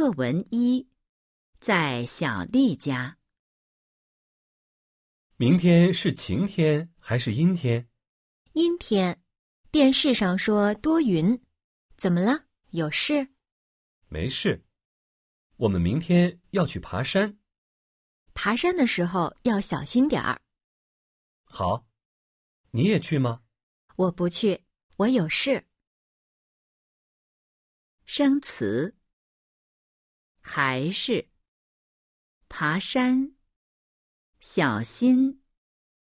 课文一，在小丽家。明天是晴天还是阴天？阴天，电视上说多云。怎么了？有事？没事。我们明天要去爬山。爬山的时候要小心点儿。好，你也去吗？我不去，我有事。生词。还是爬山，小心。